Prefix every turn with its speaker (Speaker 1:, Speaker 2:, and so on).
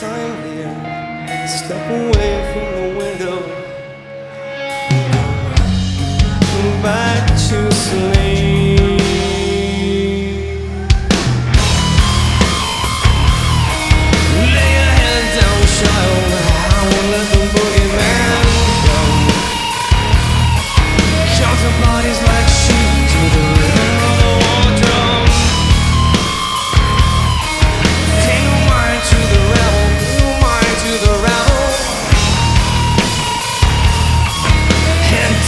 Speaker 1: I'm here. Step away from the window. But you sleep.